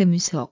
Camusot.